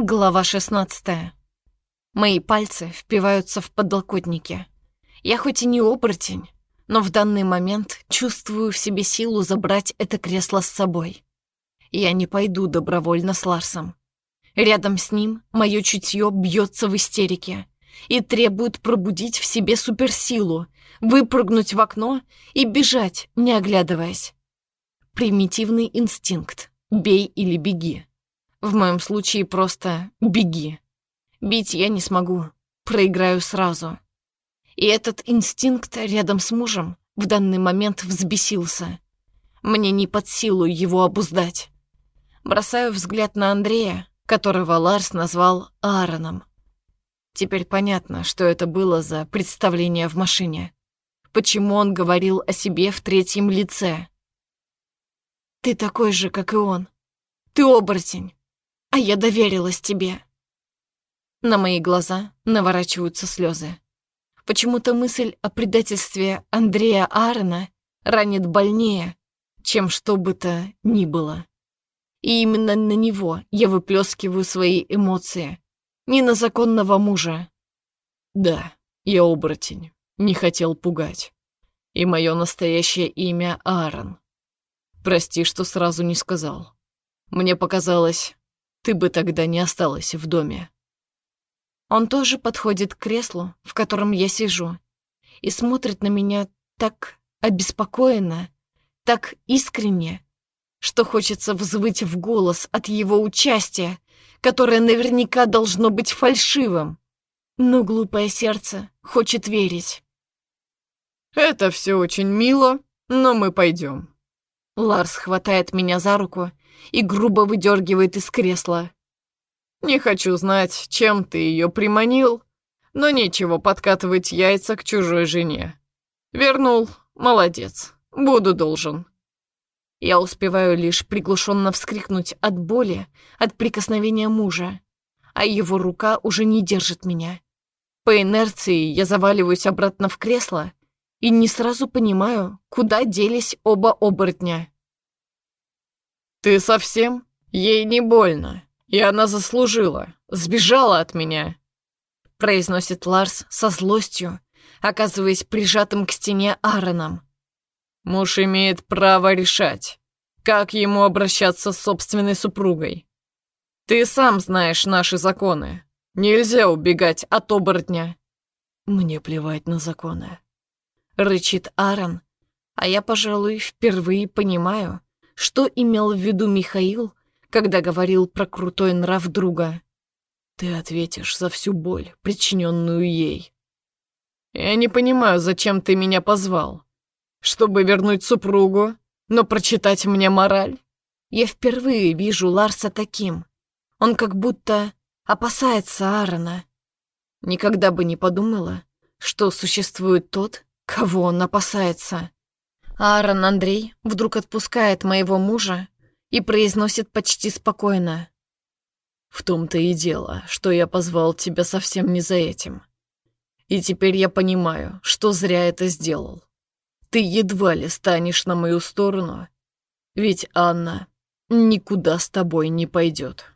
Глава 16. Мои пальцы впиваются в подлокотники. Я хоть и не оборотень, но в данный момент чувствую в себе силу забрать это кресло с собой. Я не пойду добровольно с Ларсом. Рядом с ним мое чутье бьется в истерике и требует пробудить в себе суперсилу, выпрыгнуть в окно и бежать, не оглядываясь. Примитивный инстинкт «бей или беги». В моем случае просто беги. Бить я не смогу, проиграю сразу. И этот инстинкт рядом с мужем в данный момент взбесился. Мне не под силу его обуздать. Бросаю взгляд на Андрея, которого Ларс назвал Аароном. Теперь понятно, что это было за представление в машине. Почему он говорил о себе в третьем лице. «Ты такой же, как и он. Ты оборотень а я доверилась тебе». На мои глаза наворачиваются слезы. Почему-то мысль о предательстве Андрея Аарона ранит больнее, чем что бы то ни было. И именно на него я выплескиваю свои эмоции, не на законного мужа. Да, я оборотень, не хотел пугать. И мое настоящее имя Аарон. Прости, что сразу не сказал. Мне показалось, ты бы тогда не осталась в доме. Он тоже подходит к креслу, в котором я сижу, и смотрит на меня так обеспокоенно, так искренне, что хочется взвыть в голос от его участия, которое наверняка должно быть фальшивым. Но глупое сердце хочет верить. «Это все очень мило, но мы пойдем. Ларс хватает меня за руку и грубо выдергивает из кресла. «Не хочу знать, чем ты ее приманил, но нечего подкатывать яйца к чужой жене. Вернул, молодец, буду должен». Я успеваю лишь приглушенно вскрикнуть от боли, от прикосновения мужа, а его рука уже не держит меня. По инерции я заваливаюсь обратно в кресло и не сразу понимаю, куда делись оба оборотня. «Ты совсем? Ей не больно, и она заслужила, сбежала от меня», произносит Ларс со злостью, оказываясь прижатым к стене Аароном. «Муж имеет право решать, как ему обращаться с собственной супругой. Ты сам знаешь наши законы. Нельзя убегать от оборотня». «Мне плевать на законы», — рычит Аарон, а я, пожалуй, впервые понимаю, что имел в виду Михаил, когда говорил про крутой нрав друга. Ты ответишь за всю боль, причиненную ей. Я не понимаю, зачем ты меня позвал. Чтобы вернуть супругу, но прочитать мне мораль? Я впервые вижу Ларса таким. Он как будто опасается Аарона. Никогда бы не подумала, что существует тот, кого он опасается. Аарон Андрей вдруг отпускает моего мужа и произносит почти спокойно. «В том-то и дело, что я позвал тебя совсем не за этим. И теперь я понимаю, что зря это сделал. Ты едва ли станешь на мою сторону, ведь Анна никуда с тобой не пойдет».